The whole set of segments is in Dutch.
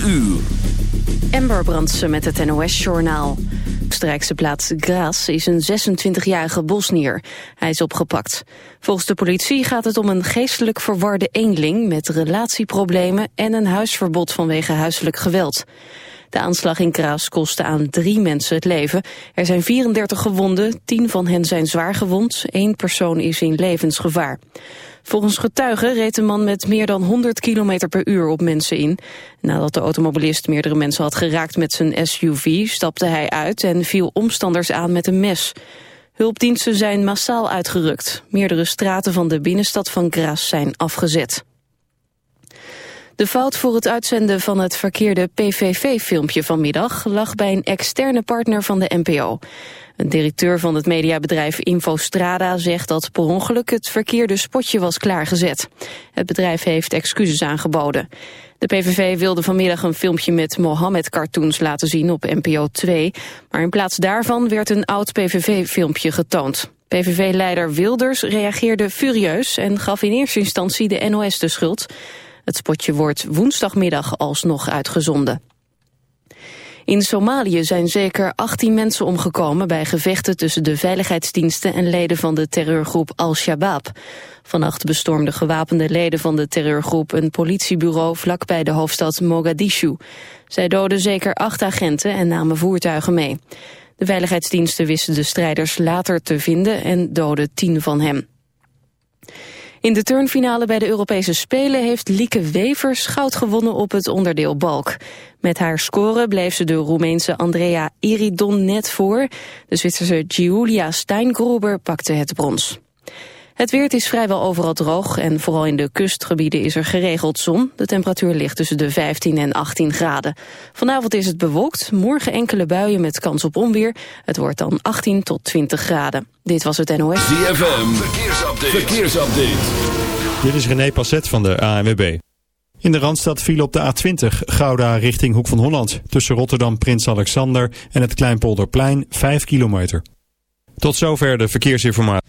4 uur. Ember Brandsen met het NOS-journaal. Oostenrijkse plaats Graz is een 26-jarige Bosnier. Hij is opgepakt. Volgens de politie gaat het om een geestelijk verwarde eenling... met relatieproblemen en een huisverbod vanwege huiselijk geweld. De aanslag in Graz kostte aan drie mensen het leven. Er zijn 34 gewonden, 10 van hen zijn zwaar gewond. Eén persoon is in levensgevaar. Volgens getuigen reed de man met meer dan 100 km per uur op mensen in. Nadat de automobilist meerdere mensen had geraakt met zijn SUV... stapte hij uit en viel omstanders aan met een mes. Hulpdiensten zijn massaal uitgerukt. Meerdere straten van de binnenstad van Graz zijn afgezet. De fout voor het uitzenden van het verkeerde PVV-filmpje vanmiddag... lag bij een externe partner van de NPO. Een directeur van het mediabedrijf Infostrada zegt dat per ongeluk het verkeerde spotje was klaargezet. Het bedrijf heeft excuses aangeboden. De PVV wilde vanmiddag een filmpje met Mohammed-cartoons laten zien op NPO 2, maar in plaats daarvan werd een oud PVV-filmpje getoond. PVV-leider Wilders reageerde furieus en gaf in eerste instantie de NOS de schuld. Het spotje wordt woensdagmiddag alsnog uitgezonden. In Somalië zijn zeker 18 mensen omgekomen bij gevechten tussen de veiligheidsdiensten en leden van de terreurgroep Al-Shabaab. Vannacht bestormden gewapende leden van de terreurgroep een politiebureau vlakbij de hoofdstad Mogadishu. Zij doden zeker acht agenten en namen voertuigen mee. De veiligheidsdiensten wisten de strijders later te vinden en doden tien van hen. In de turnfinale bij de Europese Spelen heeft Lieke Wevers goud gewonnen op het onderdeel balk. Met haar score bleef ze de Roemeense Andrea Iridon net voor. De Zwitserse Giulia Steingruber pakte het brons. Het weer is vrijwel overal droog en vooral in de kustgebieden is er geregeld zon. De temperatuur ligt tussen de 15 en 18 graden. Vanavond is het bewolkt, morgen enkele buien met kans op onweer. Het wordt dan 18 tot 20 graden. Dit was het NOS. ZFM, verkeersupdate. verkeersupdate. Dit is René Passet van de ANWB. In de Randstad viel op de A20 Gouda richting Hoek van Holland. Tussen Rotterdam Prins Alexander en het Kleinpolderplein 5 kilometer. Tot zover de verkeersinformatie.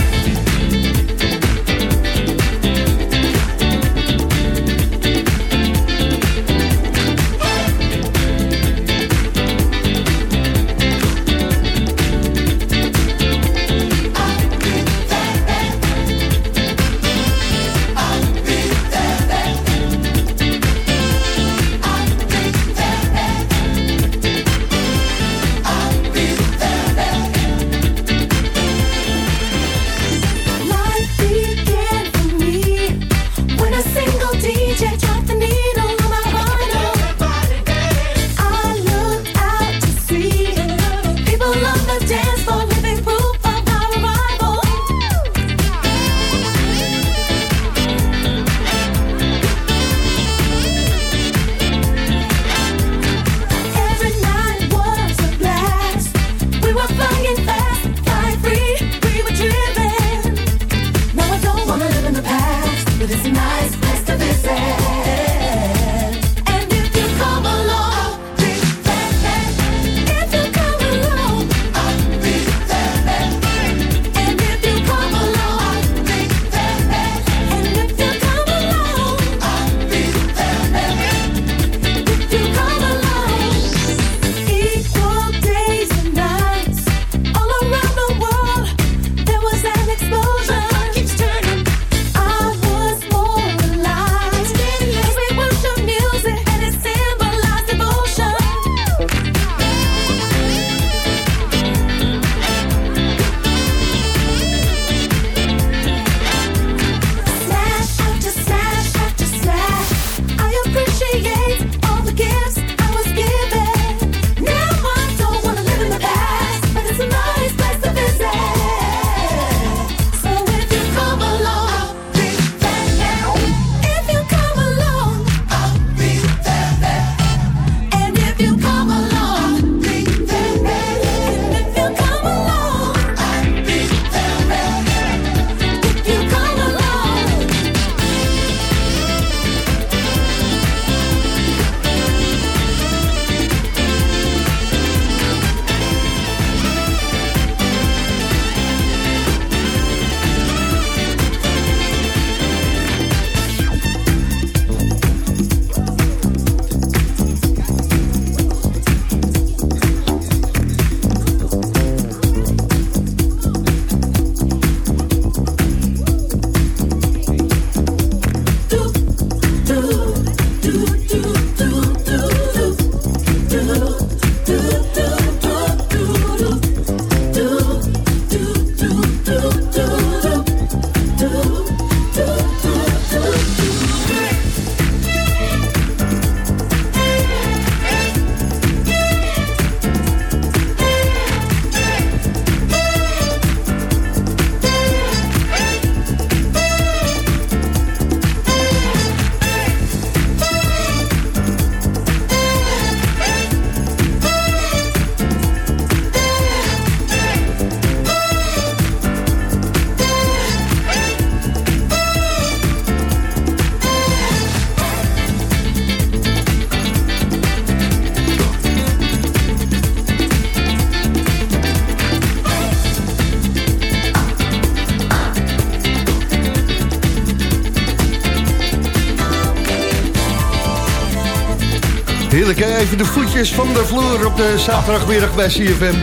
Even de voetjes van de vloer op de zaterdagmiddag bij CFM.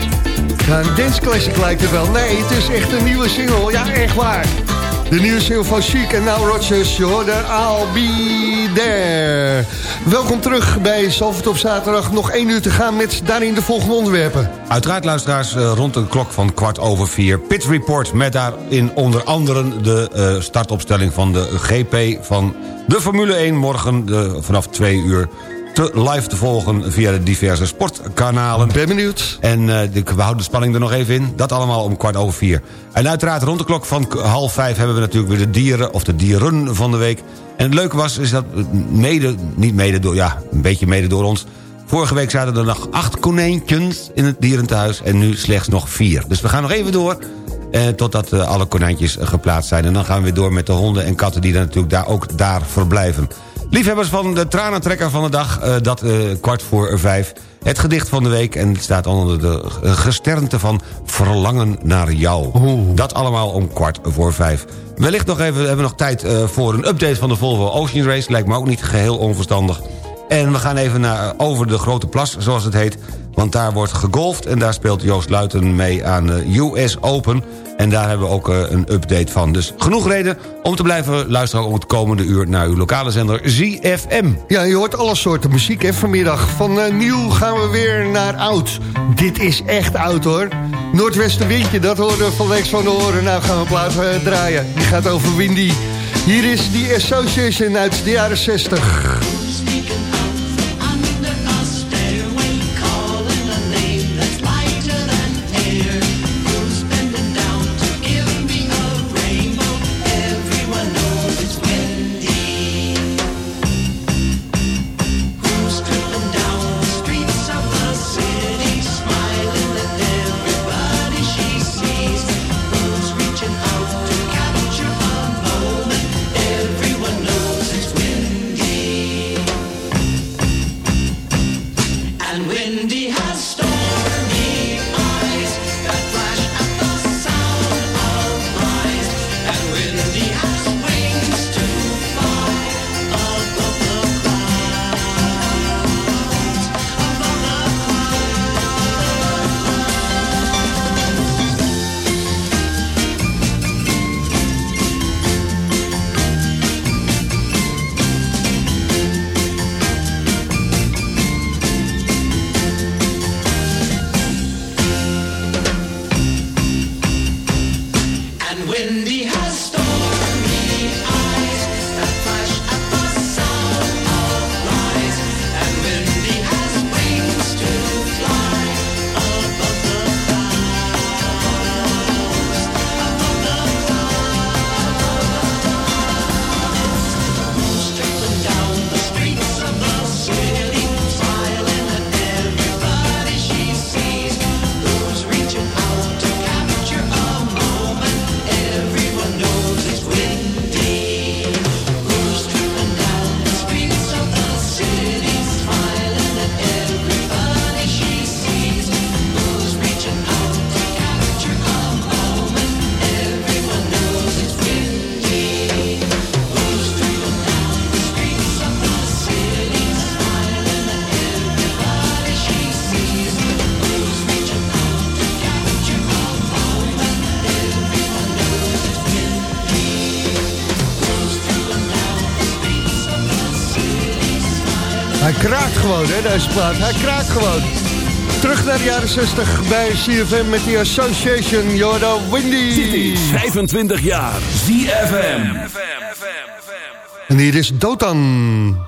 Een dance classic lijkt het wel. Nee, het is echt een nieuwe single. Ja, echt waar. De nieuwe single van Chic en Now Rodgers. Je hoorde I'll Be There. Welkom terug bij Zalvert op zaterdag. Nog één uur te gaan met daarin de volgende onderwerpen. Uiteraard luisteraars eh, rond de klok van kwart over vier. Pit Report met daarin onder andere de eh, startopstelling van de GP van de Formule 1. Morgen vanaf twee uur te live te volgen via de diverse sportkanalen. Ben benieuwd. En uh, we houden de spanning er nog even in. Dat allemaal om kwart over vier. En uiteraard rond de klok van half vijf hebben we natuurlijk weer de dieren... of de dieren van de week. En het leuke was, is dat mede, niet mede door... ja, een beetje mede door ons... Vorige week zaten er nog acht konijntjes in het dierentehuis... en nu slechts nog vier. Dus we gaan nog even door... Eh, totdat uh, alle konijntjes geplaatst zijn. En dan gaan we weer door met de honden en katten... die dan natuurlijk daar, ook daar verblijven. Liefhebbers van de tranentrekker van de dag, uh, dat uh, kwart voor vijf. Het gedicht van de week en het staat onder de gesternte van Verlangen naar jou. Oeh. Dat allemaal om kwart voor vijf. Wellicht nog even, hebben we nog tijd uh, voor een update van de Volvo Ocean Race. Lijkt me ook niet geheel onverstandig. En we gaan even naar, over de Grote Plas, zoals het heet. Want daar wordt gegolfd en daar speelt Joost Luiten mee aan de US Open. En daar hebben we ook uh, een update van. Dus genoeg reden om te blijven luisteren... om het komende uur naar uw lokale zender ZFM. Ja, je hoort alle soorten muziek hè, vanmiddag. Van uh, nieuw gaan we weer naar oud. Dit is echt oud hoor. Noordwestenwindje, dat horen we van Lex van de Horen. Nou gaan we plaats uh, draaien. Die gaat over Windy. Hier is die Association uit de jaren 60. Gewoon, hè, deze plaat. Hij kraakt gewoon. Terug naar de jaren 60 bij CFM met die Association Jordan Windy. City, 25 jaar. ZFM. En hier is Dotan.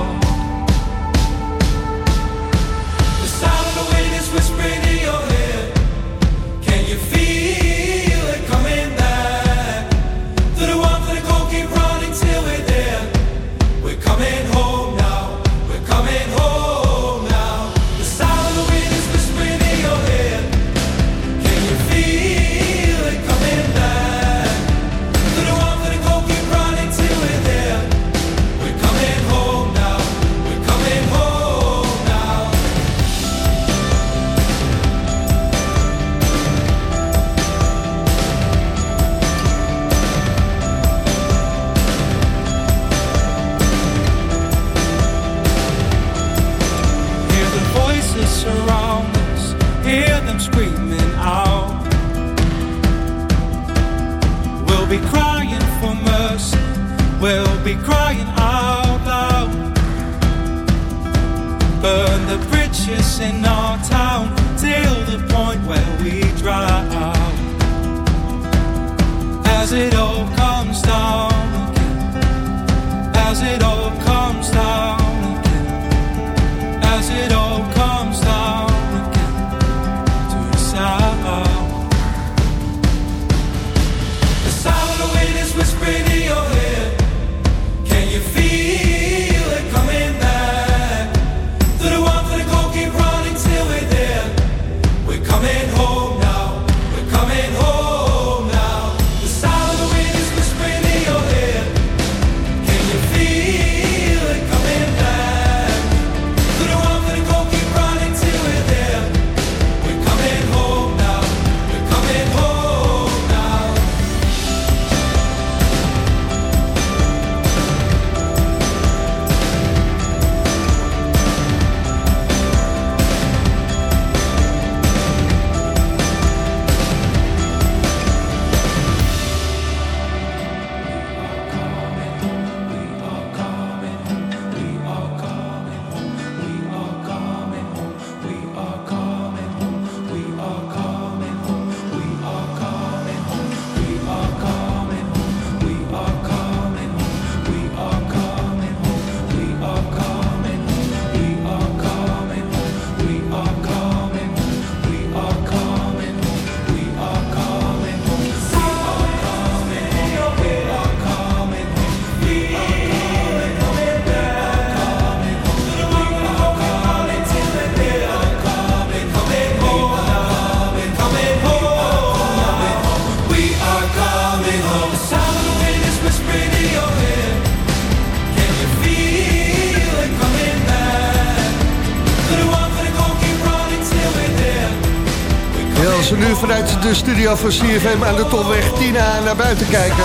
nu vanuit de studio van CFM aan de Tolweg Tina naar buiten kijken...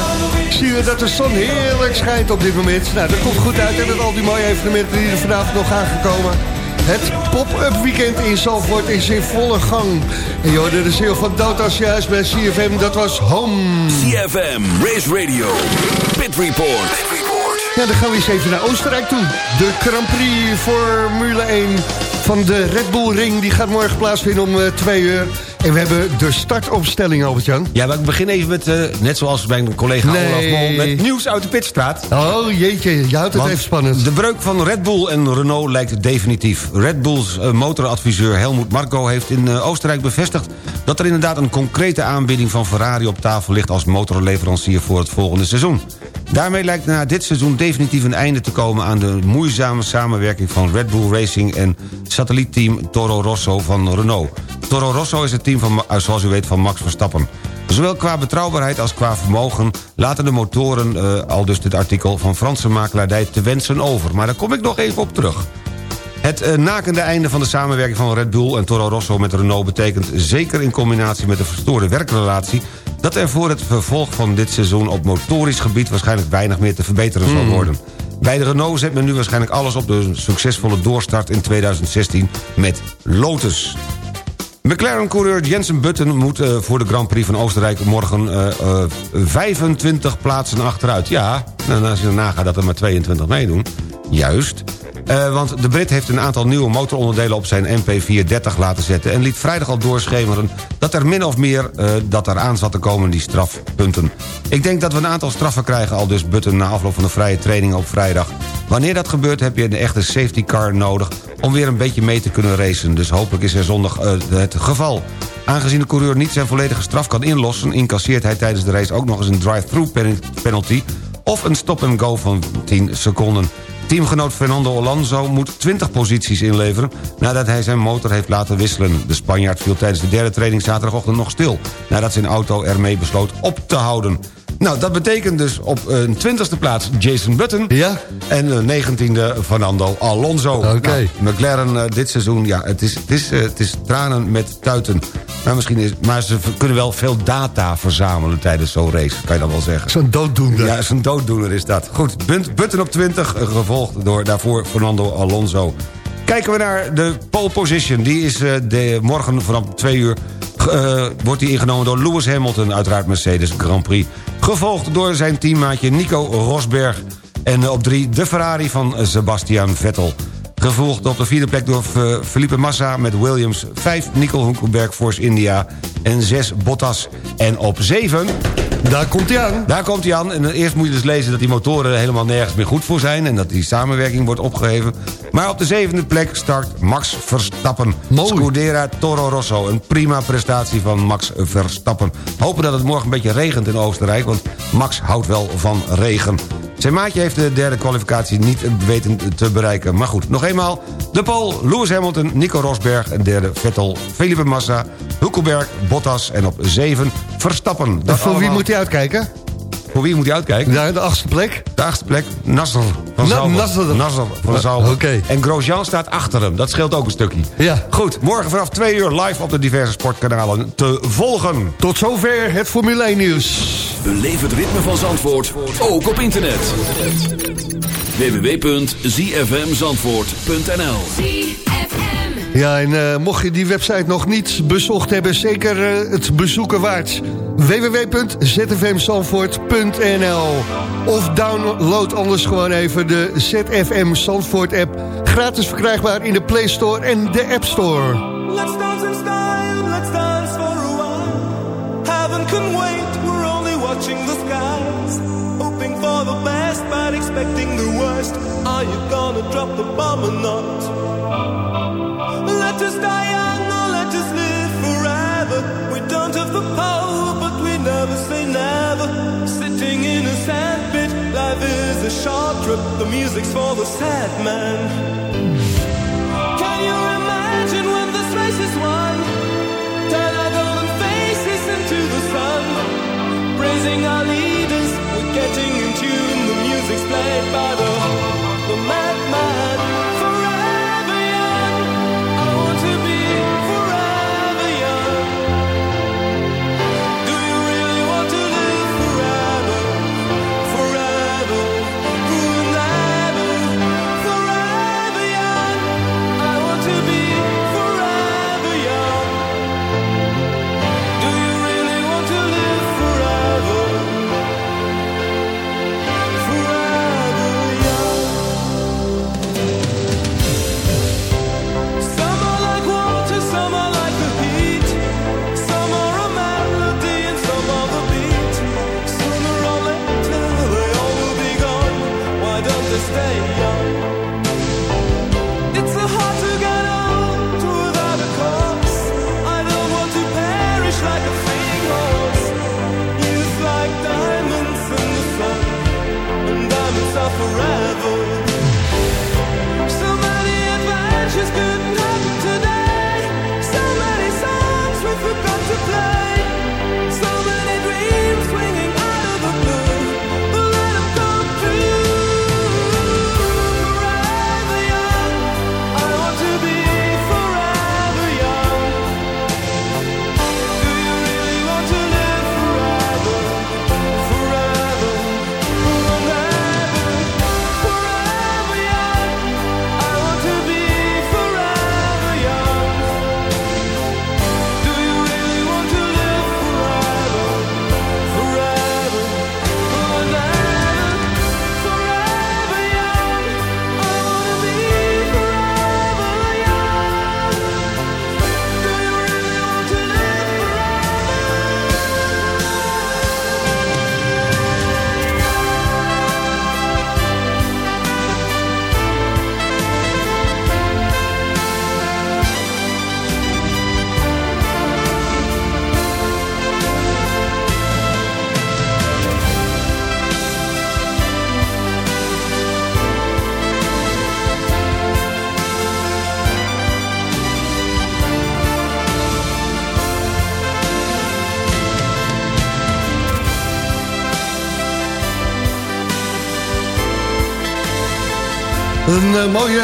zien we dat de zon heerlijk schijnt op dit moment. Nou, dat komt goed uit en met al die mooie evenementen die er vanavond nog aangekomen. Het pop-up weekend in Zalvoort is in volle gang. En hoorde de ziel van Dotas juist bij CFM, dat was Home. CFM, Race Radio, Pit Report. Ja, dan gaan we eens even naar Oostenrijk toe. De Grand Prix Formule 1 van de Red Bull Ring... die gaat morgen plaatsvinden om eh, twee uur. En we hebben de startopstelling, Albert-Jan. Ja, maar ik begin even met, eh, net zoals bij mijn collega Nee. Olaf Mol... met nieuws uit de pitstraat. Oh jeetje, je houdt het Want even spannend. De breuk van Red Bull en Renault lijkt definitief. Red Bulls eh, motoradviseur Helmoet Marco heeft in eh, Oostenrijk bevestigd... dat er inderdaad een concrete aanbieding van Ferrari op tafel ligt... als motorleverancier voor het volgende seizoen. Daarmee lijkt na dit seizoen definitief een einde te komen... aan de moeizame samenwerking van Red Bull Racing... en satellietteam Toro Rosso van Renault. Toro Rosso is het team, van, eh, zoals u weet, van Max Verstappen. Zowel qua betrouwbaarheid als qua vermogen laten de motoren... eh, al dus dit artikel van Franse makelaardij te wensen over. Maar daar kom ik nog even op terug. Het eh, nakende einde van de samenwerking van Red Bull en Toro Rosso met Renault... betekent zeker in combinatie met de verstoorde werkrelatie... dat er voor het vervolg van dit seizoen op motorisch gebied... waarschijnlijk weinig meer te verbeteren zal worden. Bij de Renault zet men nu waarschijnlijk alles op de succesvolle doorstart in 2016 met Lotus. McLaren-coureur Jensen Button moet eh, voor de Grand Prix van Oostenrijk morgen eh, eh, 25 plaatsen achteruit. Ja, en als je erna gaat dat er maar 22 meedoen. Juist. Eh, want de Brit heeft een aantal nieuwe motoronderdelen op zijn MP430 laten zetten... en liet vrijdag al doorschemeren dat er min of meer eh, dat er aan zat te komen die strafpunten. Ik denk dat we een aantal straffen krijgen, al dus Button na afloop van de vrije training op vrijdag. Wanneer dat gebeurt heb je een echte safety car nodig om weer een beetje mee te kunnen racen. Dus hopelijk is er zondag eh, het geval. Aangezien de coureur niet zijn volledige straf kan inlossen... incasseert hij tijdens de race ook nog eens een drive-thru pen- penalty... of een stop-and-go van 10 seconden. Teamgenoot Fernando Alonso moet 20 posities inleveren... nadat hij zijn motor heeft laten wisselen. De Spanjaard viel tijdens de derde training zaterdagochtend nog stil... nadat zijn auto ermee besloot op te houden. Nou, dat betekent dus op een twintigste plaats Jason Button... Ja? en een negentiende Fernando Alonso. Oké. Nou, McLaren eh, dit seizoen, ja, het is, het, is, eh, het is tranen met tuiten. Maar, misschien is, maar ze kunnen wel veel data verzamelen tijdens zo'n race, kan je dan wel zeggen. Zo'n dooddoende. Ja, zo'n dooddoener is dat. Goed, Button op 20, eh, gevolgd door daarvoor Fernando Alonso. Kijken we naar de pole position. Die is eh, de, morgen vanaf 2 uur eh, wordt hij ingenomen door Lewis Hamilton, uiteraard Mercedes Grand Prix. Gevolgd door zijn teammaatje Nico Rosberg. En eh, op drie de Ferrari van Sebastian Vettel. Gevolgd op de vierde plek door Felipe Massa met Williams. Vijf Nico Hulkenberg, Force India. En zes Bottas. En op zeven... Daar komt hij aan. Daar komt hij aan. En eerst moet je dus lezen dat die motoren helemaal nergens meer goed voor zijn... en dat die samenwerking wordt opgeheven. Maar op de zevende plek start Max Verstappen. Mooi. Scudera Toro Rosso. Een prima prestatie van Max Verstappen. Hopen dat het morgen een beetje regent in Oostenrijk... want Max houdt wel van regen. Zijn maatje heeft de derde kwalificatie niet weten te bereiken. Maar goed, nog eenmaal. De Paul, Lewis Hamilton, Nico Rosberg... en derde Vettel, Felipe Massa, Hulkenberg, Bottas... en op zeven Verstappen. En Dat voor wie moet hij uitkijken? Voor wie moet hij uitkijken? Daar, de achtste plek. De achtste plek, Nasser van Na-. Nasser. Nasser van Zalver. oké. En Grosjean staat achter hem. Dat scheelt ook een stukje. Ja. Goed, morgen vanaf twee uur live op de diverse sportkanalen te volgen. Tot zover het Formule 1 nieuws. Beleef het ritme van Zandvoort, ook op internet. www.zfmzandvoort.nl Ja, en eh, mocht je die website nog niet bezocht hebben... zeker eh, het bezoeken waard. www.zfmzandvoort.nl Of download anders gewoon even de ZFM Zandvoort app. Gratis verkrijgbaar in de Play Store en de App Store. Let's dance in style, let's dance for a while. Heaven can wait, we're only watching the skies. Hoping for the best, but expecting the worst. Are you gonna drop the bomb or not? Let us die young or let us live forever. We don't have the power, but we never say never. Sitting in a sandpit, life is a. The music's for the sad man.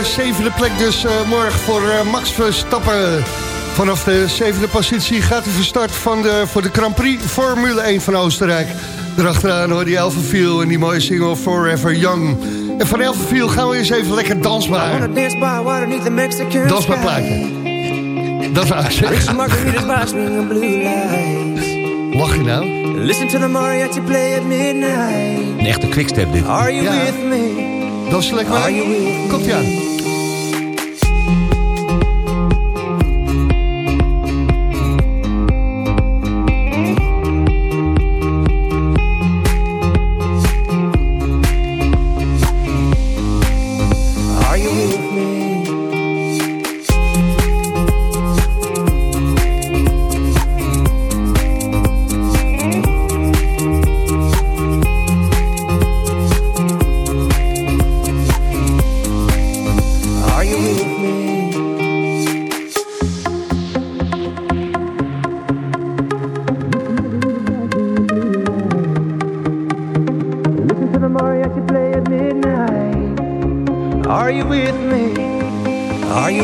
Zevende plek dus eh, morgen voor eh, Max Verstappen. Vanaf de zevende positie gaat hij van start van de, voor de Grand Prix Formule 1 van Oostenrijk. Daarachteraan hoor die Elfenviel en die mooie single Forever Young. En van Elfenviel gaan we eens even lekker dansbaar. Dansbaar plaatje. Dat was lights. Lach je nou? Listen to the mariachi play at midnight. Een echte quickstep dit. Are you Ja. with me? Dat is lekker. Are you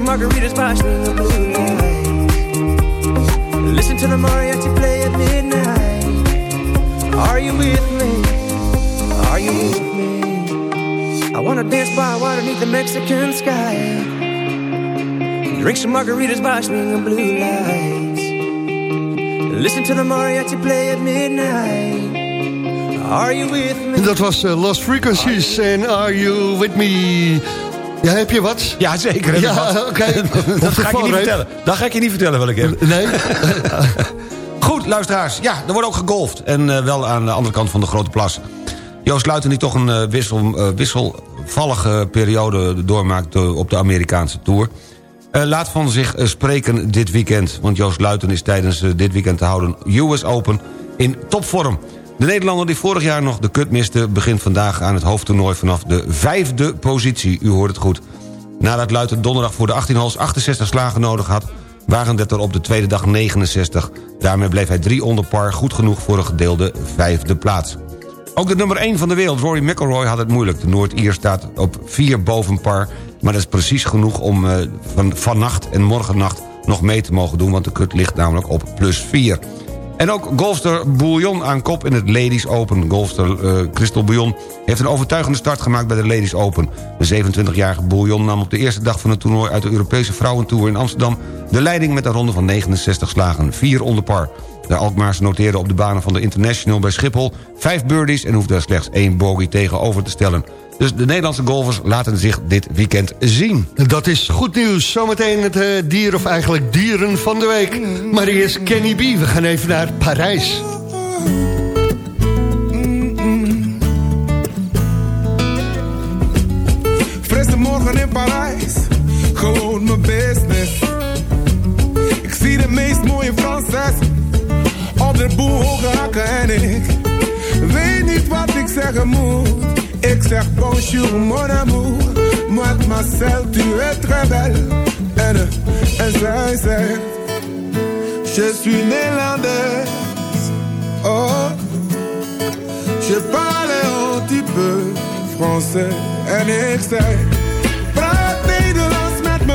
Some margaritas swinging blue lights. Listen to the mariachi play at midnight. Are you with me? Are you with me? I wanna dance by water beneath the Mexican sky. Drink some margaritas by swinging blue lights. Listen to the mariachi play at midnight. Are you with me? En dat was eh, Lost Frequencies en Are You With Me? Ja, heb je wat? Ja, zeker. heb Ja, oké. dat ga ik je niet vertellen. Dat ga ik je niet vertellen wat ik heb. Nee? Goed, luisteraars. Ja, er wordt ook gegolfd. En eh, wel aan de andere kant van de Grote Plas. Joost Luiten die toch een eh, wissel, eh, wisselvallige periode doormaakt op de Amerikaanse Tour. Laat van zich spreken dit weekend. Want Joost Luiten is tijdens dit weekend te houden US Open in topvorm. De Nederlander die vorig jaar nog de kut miste... begint vandaag aan het hoofdtoernooi vanaf de vijfde positie. U hoort het goed. Nadat Luiten donderdag voor de 18 holes 68 slagen nodig had... waren het er op de tweede dag 69. Daarmee bleef hij drie onder par goed genoeg voor een gedeelde vijfde plaats. Ook de nummer 1 van de wereld, Rory McIlroy, had het moeilijk. De Noord-Ier staat op 4 boven par... maar dat is precies genoeg om eh, van, vannacht en morgennacht nog mee te mogen doen... want de kut ligt namelijk op plus 4. En ook golfster Bouillon aan kop in het Ladies Open. Golfster eh Christel Bouillon heeft een overtuigende start gemaakt bij de Ladies Open. De 27-jarige Bouillon nam op de eerste dag van het toernooi... uit de Europese Vrouwentour in Amsterdam... de leiding met een ronde van 69 slagen, 4 onder par. De Alkmaars noteerde op de banen van de International bij Schiphol... vijf birdies en hoefde er slechts één bogey tegenover te stellen. Dus de Nederlandse golfers laten zich dit weekend zien. Dat is goed nieuws. Zometeen het eh, dier of eigenlijk dieren van de week. Maar eerst Kenny B. We gaan even naar Parijs. Frisse morgen in Parijs, gewoon mijn business. Ik zie de meest mooie op de boel hoge hakken en ik weet niet wat ik zeggen moet. Ik zeg bonjour mon amour, mademoiselle tu es très belle. En, en zij zegt, je suis néerlandaise. Oh, je parle un petit peu français. En ik zei, praat Nederlands met me.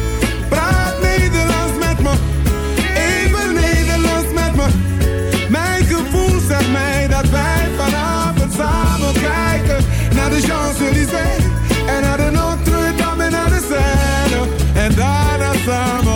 and I,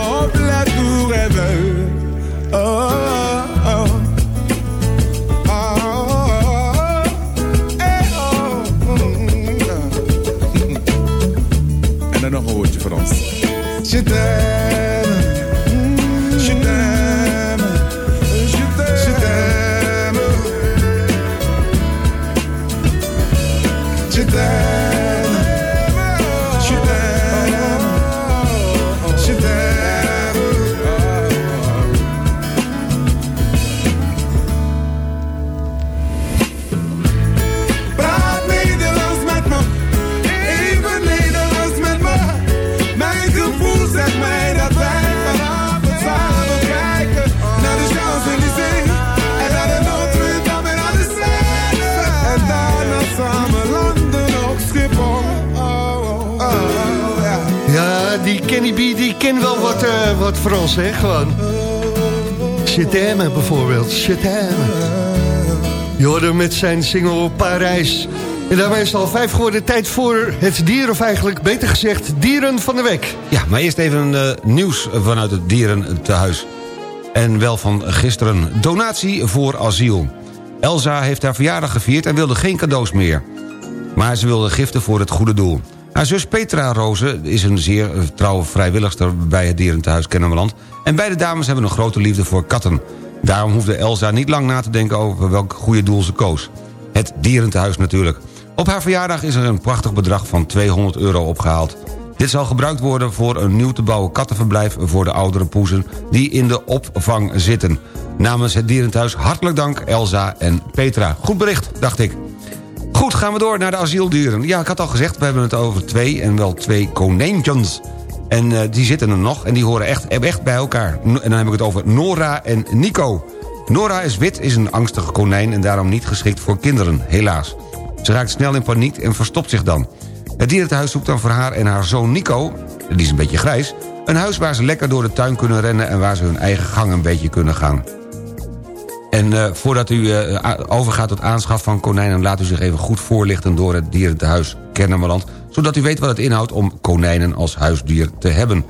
wat, Frans, hè, gewoon. Chetème bijvoorbeeld, hoorde hem met zijn single Parijs. En daarmee is het al vijf geworden tijd voor het dier, of eigenlijk beter gezegd, dieren van de week. Ja, maar eerst even eh, nieuws vanuit het dierentehuis. En wel van gisteren. Donatie voor asiel. Elsa heeft haar verjaardag gevierd en wilde geen cadeaus meer. Maar ze wilde giften voor het goede doel. Haar zus Petra Roze is een zeer eh, trouwe vrijwilligster... bij het dierentehuis Kennemerland. En beide dames hebben een grote liefde voor katten. Daarom hoefde Elsa niet lang na te denken over welk goede doel ze koos. Het dierentehuis natuurlijk. Op haar verjaardag is er een prachtig bedrag van 200 euro opgehaald. Dit zal gebruikt worden voor een nieuw te bouwen kattenverblijf... voor de oudere poezen die in de opvang zitten. Namens het dierenthuis hartelijk dank Elsa en Petra. Goed bericht, dacht ik. Goed, gaan we door naar de asieldieren. Ja, ik had al gezegd, we hebben het over twee en wel twee konijntjes. En eh, die zitten er nog en die horen echt, echt bij elkaar. En dan heb ik het over Nora en Nico. Nora is wit, is een angstige konijn... en daarom niet geschikt voor kinderen, helaas. Ze raakt snel in paniek en verstopt zich dan. Het dierentehuis zoekt dan voor haar en haar zoon Nico... die is een beetje grijs... een huis waar ze lekker door de tuin kunnen rennen... en waar ze hun eigen gang een beetje kunnen gaan. En eh, voordat u eh, overgaat tot aanschaf van konijnen... laat u zich even goed voorlichten door het dierentehuis Kennemerland... zodat u weet wat het inhoudt om konijnen als huisdier te hebben.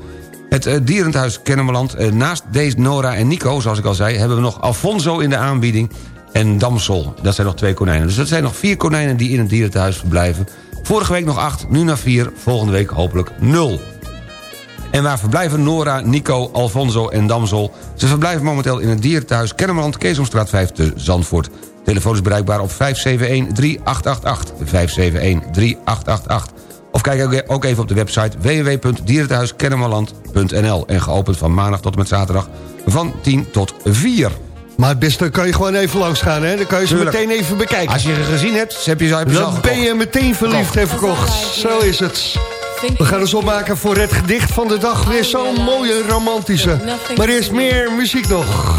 Het uh, dierentehuis Kennemerland, naast deze Nora en Nico... zoals ik al zei, hebben we nog Alfonso in de aanbieding... en Damsel, dat zijn nog twee konijnen. Dus dat zijn nog vier konijnen die in het dierentehuis verblijven. Vorige week nog acht, nu naar vier, volgende week hopelijk nul. En waar verblijven Nora, Nico, Alfonso en Damsel? Ze verblijven momenteel in het dierenthuis Kennemerland... Keesomstraat 5 te Zandvoort. Telefoon is bereikbaar op 571-3888. 571-3888. Of kijk ook- even op de website www.dierenthuiskennemerland.nl. En geopend van maandag tot en met zaterdag van 10 tot 4. Maar het beste kan je gewoon even langs gaan, hè? Dan kan je ze Tuurlijk. meteen even bekijken. Als je ze gezien hebt, heb je ze, al Dan ben je meteen verliefd en verkocht. Zo is het. We gaan ons opmaken voor het gedicht van de dag. Weer zo'n mooie romantische. Maar eerst meer muziek nog.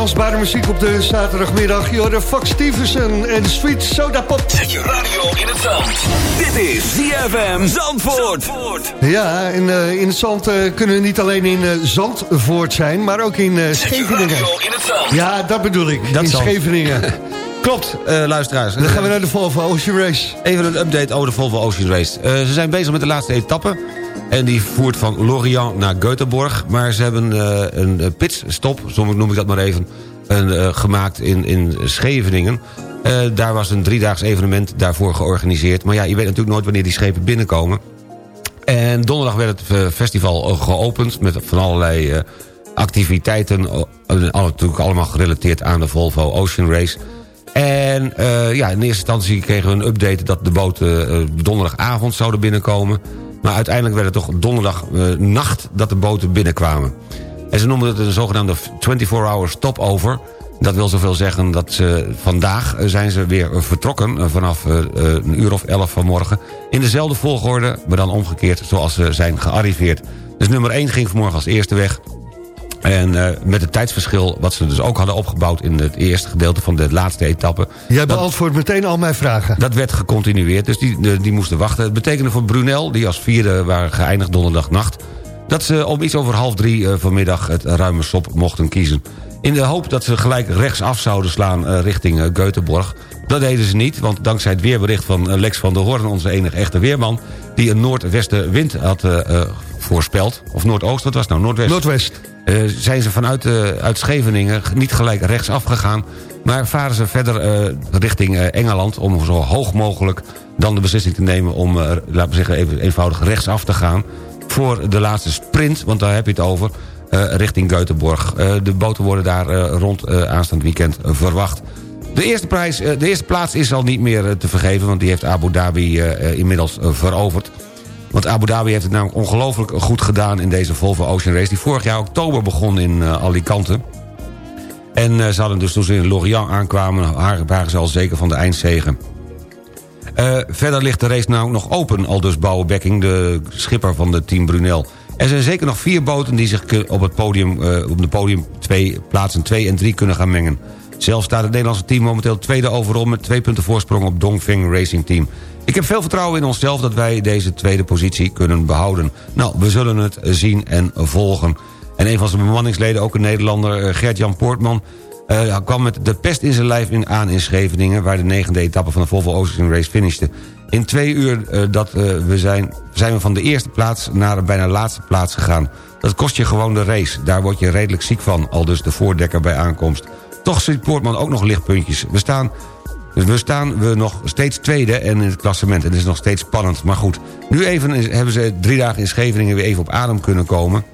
dansbare muziek op de zaterdagmiddag. Jorden Fox Stevenson en Sweet Soda Pop. Zet je radio in het zand. Dit is ZFM Zandvoort. Ja, en eh, in het zand eh, kunnen we niet alleen in eh, Zandvoort zijn, maar ook in eh, Scheveningen. in het zand. Ja, dat bedoel ik. Dat in. Scheveningen. Klopt, eh, luisteraars. Dan gaan we naar de Volvo Ocean Race. Even een update over de Volvo Ocean Race. Eh, ze zijn bezig met de laatste etappe. En die voert van Lorient naar Göteborg. Maar ze hebben eh, een eh, pitstop, zo noem ik dat maar even... Een, eh, gemaakt in, in Scheveningen. Daar was een driedaags evenement daarvoor georganiseerd. Maar ja, je weet natuurlijk nooit wanneer die schepen binnenkomen. En donderdag werd het festival geopend... met van allerlei activiteiten. natuurlijk allemaal gerelateerd aan de Volvo Ocean Race... En ja, in eerste instantie kregen we een update dat de boten donderdagavond zouden binnenkomen. Maar uiteindelijk werd het toch donderdag eh, dat de boten binnenkwamen. En ze noemen het een zogenaamde 24-hour stopover. Dat wil zoveel zeggen dat ze vandaag eh, zijn ze weer eh, vertrokken... vanaf een uur of elf vanmorgen. In dezelfde volgorde, maar dan omgekeerd zoals ze zijn gearriveerd. Dus nummer 1 ging vanmorgen als eerste weg. En eh, met het tijdsverschil wat ze dus ook hadden opgebouwd... in het eerste gedeelte van de laatste etappe... Jij beantwoordt meteen al mijn vragen. dat werd gecontinueerd, dus die, die moesten wachten. Het betekende voor Brunel, die als vierde waren geëindigd donderdagnacht... dat ze om iets over half drie eh, vanmiddag het ruime sop mochten kiezen. In de hoop dat ze gelijk rechtsaf zouden slaan eh, richting Göteborg. Dat deden ze niet, want dankzij het weerbericht van Lex van der Hoorn... onze enige echte weerman, die een noordwestenwind had voorspeld. Of noordoost, wat was nou? Noordwest. Noordwest. Eh, zijn ze vanuit eh, uit Scheveningen niet gelijk rechtsaf gegaan... maar varen ze verder eh, richting Engeland... om zo hoog mogelijk dan de beslissing te nemen... om, laten we zeggen, even eenvoudig rechtsaf te gaan... voor de laatste sprint, want daar heb je het over... richting Göteborg. De boten worden daar rond aanstaand weekend verwacht. De eerste, prijs, de eerste plaats is al niet meer te vergeven... want die heeft Abu Dhabi inmiddels veroverd. Want Abu Dhabi heeft het namelijk ongelooflijk goed gedaan... in deze Volvo Ocean Race... die vorig jaar oktober begon in eh, Alicante. En eh, ze hadden dus toen ze in Lorient aankwamen... waren ze al zeker van de eindzegen. Eh, verder ligt de race nou nog open, al dus Bouwe Bekking... de schipper van de team Brunel. Er zijn zeker nog vier boten die zich op het podium, op de podium twee, plaatsen 2 en 3 kunnen gaan mengen. Zelf staat het Nederlandse team momenteel tweede overal... met twee punten voorsprong op Dongfeng Racing Team. Ik heb veel vertrouwen in onszelf dat wij deze tweede positie kunnen behouden. Nou, we zullen het zien en volgen. En een van zijn bemanningsleden, ook een Nederlander, eh, Gert-Jan Poortman... eh, kwam met de pest in zijn lijf in, aan in Scheveningen... waar de negende etappe van de Volvo Ocean Race finishte. In twee uur eh, dat we zijn, zijn we van de eerste plaats naar de bijna laatste plaats gegaan. Dat kost je gewoon de race. Daar word je redelijk ziek van, al dus de voordekker bij aankomst. Toch ziet Poortman ook nog lichtpuntjes. We staan we staan we nog steeds tweede en in het klassement. En het is nog steeds spannend. Maar goed, nu even hebben ze drie dagen in Scheveningen... weer even op adem kunnen komen.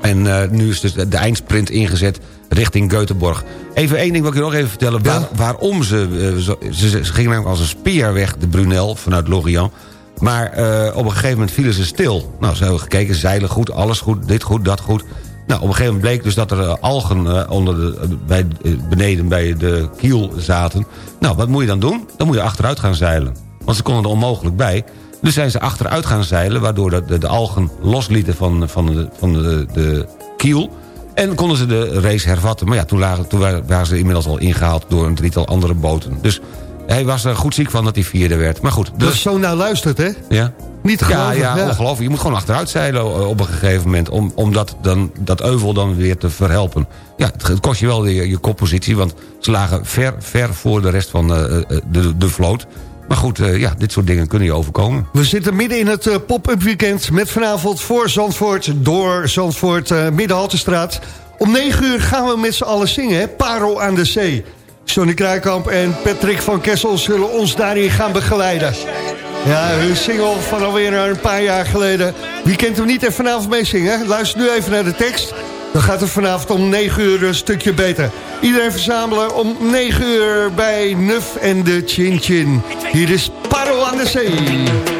En eh, nu is dus de, eindsprint ingezet richting Göteborg. Even één ding wil ik je nog even vertellen. Waar- waarom ze, eh, ze... Ze gingen namelijk als een speer weg, de Brunel, vanuit Lorient. Maar eh, op een gegeven moment vielen ze stil. Nou, ze hebben gekeken, zeilen goed, alles goed, dit goed, dat goed. Nou, op een gegeven moment bleek dus dat er eh, algen eh, onder de, bij, eh, beneden bij de kiel zaten. Nou, wat moet je dan doen? Dan moet je achteruit gaan zeilen. Want ze konden er onmogelijk bij. Dus zijn ze achteruit gaan zeilen... waardoor de, de, algen loslieten van, van, de, van de, de kiel... En konden ze de race hervatten. Maar ja, toen, lagen, toen waren ze inmiddels al ingehaald door een drietal andere boten. Dus hij was er goed ziek van dat hij vierde werd. Maar goed, dus... zo nou luistert, hè? Ja? Niet te Ja, geloven. ja, ja. ongelooflijk. Je moet gewoon achteruit zeilen eh, op een gegeven moment... om, om dat, dan, dat euvel dan weer te verhelpen. Ja, het, kost je wel weer je koppositie... want ze lagen ver, ver voor de rest van eh, eh, de, de vloot. Maar goed, ja, dit soort dingen kunnen je overkomen. We zitten midden in het pop-up weekend met vanavond voor Zandvoort, door Zandvoort, eh Middenhaltestraat. Om 9 uur gaan we met z'n allen zingen, hè? Parel aan de Zee. Johnny Kruikamp en Patrick van Kessel zullen ons daarin gaan begeleiden. Ja, hun single van alweer een paar jaar geleden. Wie kent hem niet en vanavond meezingen? Luister nu even naar de tekst. Dan gaat het vanavond om 9 uur een stukje beter. Iedereen verzamelen om 9 uur bij Nuf en de Chin Chin. Hier is Parel aan de Zee.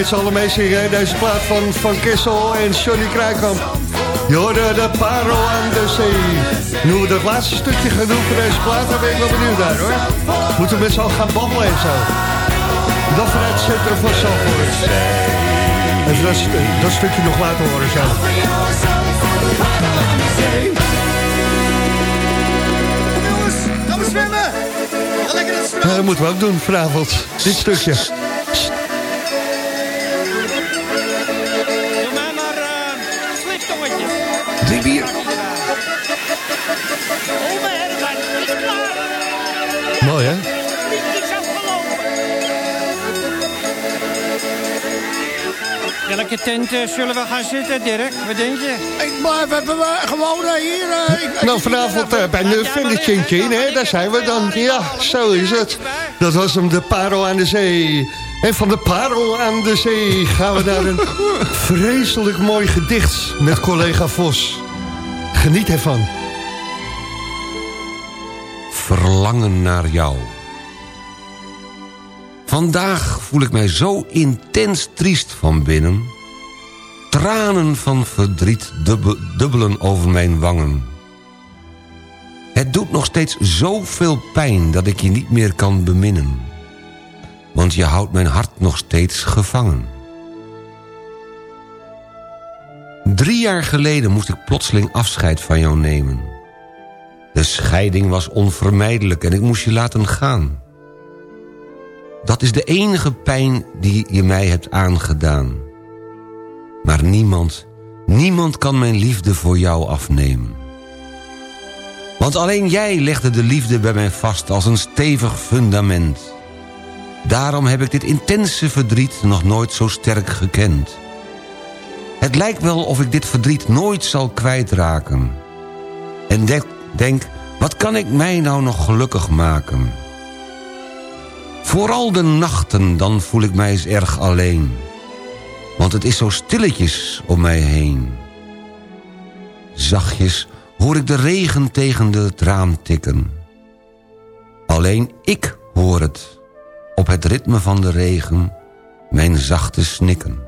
Met z'n allen meezingen. Deze plaat van Van Kessel en Johnny Kruikamp. Je hoorde de parel aan de zee. Nu we dat laatste stukje gaan doen voor deze plaat, dan ben ik wel benieuwd naar hoor. Moeten we met z'n allen gaan babbelen en zo. Dan vanuit het centrum van Zandvoort. Even dat, dat stukje nog laten horen zo. Jongens, gaan we zwemmen? Lekker dat moeten we ook doen vanavond. Dit stukje. Drie bier. Mooi hè? Welke tent eh, zullen we gaan zitten, Dirk? Wat denk je? Ik blijf even eh, gewoon eh, hier. ik- Nou, vanavond bij Nuf en de Chin Chin, hè, daar zijn we dan. Ja, zo is het. Dat was hem, de parel aan de zee. En van de parel aan de zee gaan we naar een vreselijk mooi gedicht met collega Vos. Geniet ervan. Verlangen naar jou. Vandaag voel ik mij zo intens triest van binnen. Tranen van verdriet dubbe- dubbelen over mijn wangen. Het doet nog steeds zoveel pijn dat ik je niet meer kan beminnen. Want je houdt mijn hart nog steeds gevangen. Drie jaar geleden moest ik plotseling afscheid van jou nemen. De scheiding was onvermijdelijk en ik moest je laten gaan. Dat is de enige pijn die je mij hebt aangedaan. Maar niemand, niemand kan mijn liefde voor jou afnemen. Want alleen jij legde de liefde bij mij vast als een stevig fundament. Daarom heb ik dit intense verdriet nog nooit zo sterk gekend. Het lijkt wel of ik dit verdriet nooit zal kwijtraken. En denk, denk, wat kan ik mij nou nog gelukkig maken? Vooral de nachten, dan voel ik mij eens erg alleen. Want het is zo stilletjes om mij heen. Zachtjes hoor ik de regen tegen het raam tikken. Alleen ik hoor het, op het ritme van de regen, mijn zachte snikken.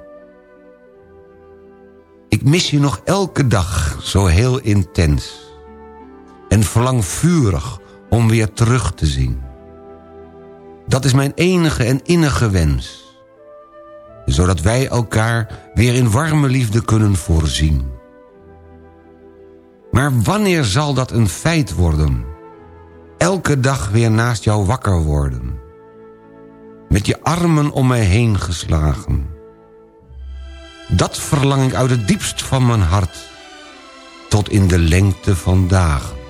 Ik mis je nog elke dag zo heel intens. En verlang vurig om weer terug te zien. Dat is mijn enige en innige wens. Zodat wij elkaar weer in warme liefde kunnen voorzien. Maar wanneer zal dat een feit worden? Elke dag weer naast jou wakker worden. Met je armen om mij heen geslagen. Dat verlang ik uit het diepst van mijn hart. Tot in de lengte van dagen.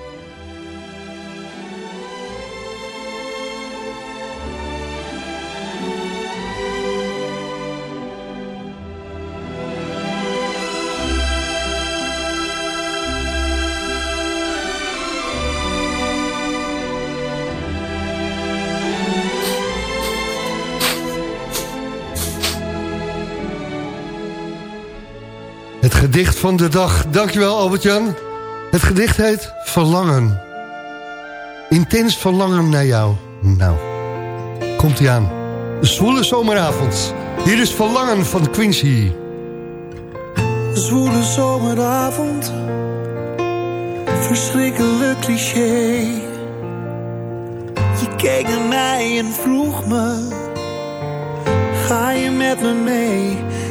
Gedicht van de dag. Dankjewel Albert-Jan. Het gedicht heet Verlangen. Intens verlangen naar jou. Nou, komt ie aan. Een zwoele zomeravond. Hier is Verlangen van Quincy. Zwoele zomeravond, verschrikkelijk cliché. Je keek naar mij en vroeg me, ga je met me mee?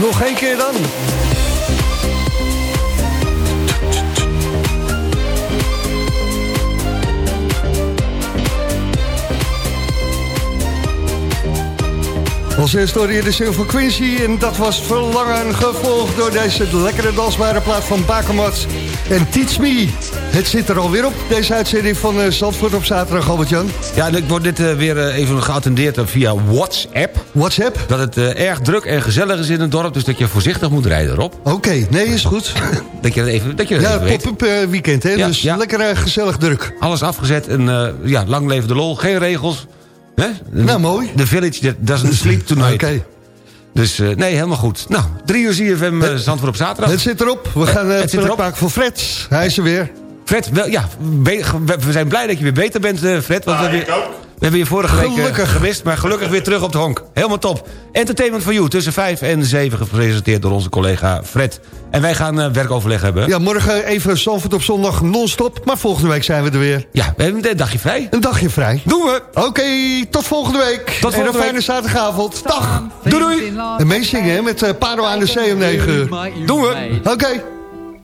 Nog één keer dan. Als eerste hoorde je de Quincy en dat was verlangen gevolgd door deze lekkere dansbare plaat van Bakermat en Teach Me. Het zit er alweer op, deze uitzending van eh, Zandvoort op zaterdag, Albert-Jan. Ja, en ik word dit eh, weer eh, even geattendeerd via WhatsApp. WhatsApp? Dat het erg druk en gezellig is in het dorp, dus dat je voorzichtig moet rijden, Rob. Oké, nee, is goed. Dat je dat even, dat je dat Ja, pop-up weekend, hè? Ja, dus ja. lekker gezellig druk. Alles afgezet en ja, lang leven de lol, geen regels. Hè? Nou, mooi. The village that doesn't sleep tonight. Oké. Dus nee, helemaal goed. Nou, drie uur ZFM uh, Zandvoort op zaterdag. Het zit erop. We gaan het het zit erop. maken voor Fred. Hij is er weer. Fred, wel, ja, we zijn blij dat je weer beter bent, eh, Fred. Want we, hebben je, we hebben je vorige week eh, Gelukkig. gemist, maar gelukkig weer terug op de honk. Helemaal top. Entertainment for You, tussen 5 en 7, gepresenteerd door onze collega Fred. En wij gaan eh, werkoverleg hebben. Ja, morgen even Zandvoort op zondag non-stop. Maar volgende week zijn we er weer. Ja, we hebben een dagje vrij. Een dagje vrij. Doen we. Oké, tot volgende week. Tot en een fijne week. zaterdagavond. Dag. Doei doei. En meezingen hè, met uh, Paro aan de zee om 9 uur. Doen we. Oké.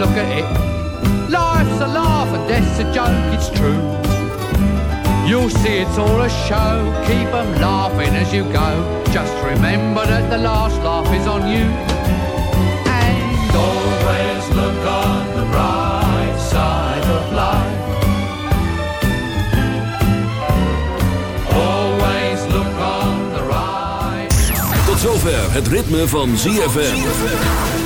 Look at it. Life's a laugh and death's a joke, it's true. You'll see it's all a show, keep 'em laughing as you go. Just remember that the last laugh is on you. And always look on the bright side of life. Always look on the right. Tot zover het ritme van ZFM.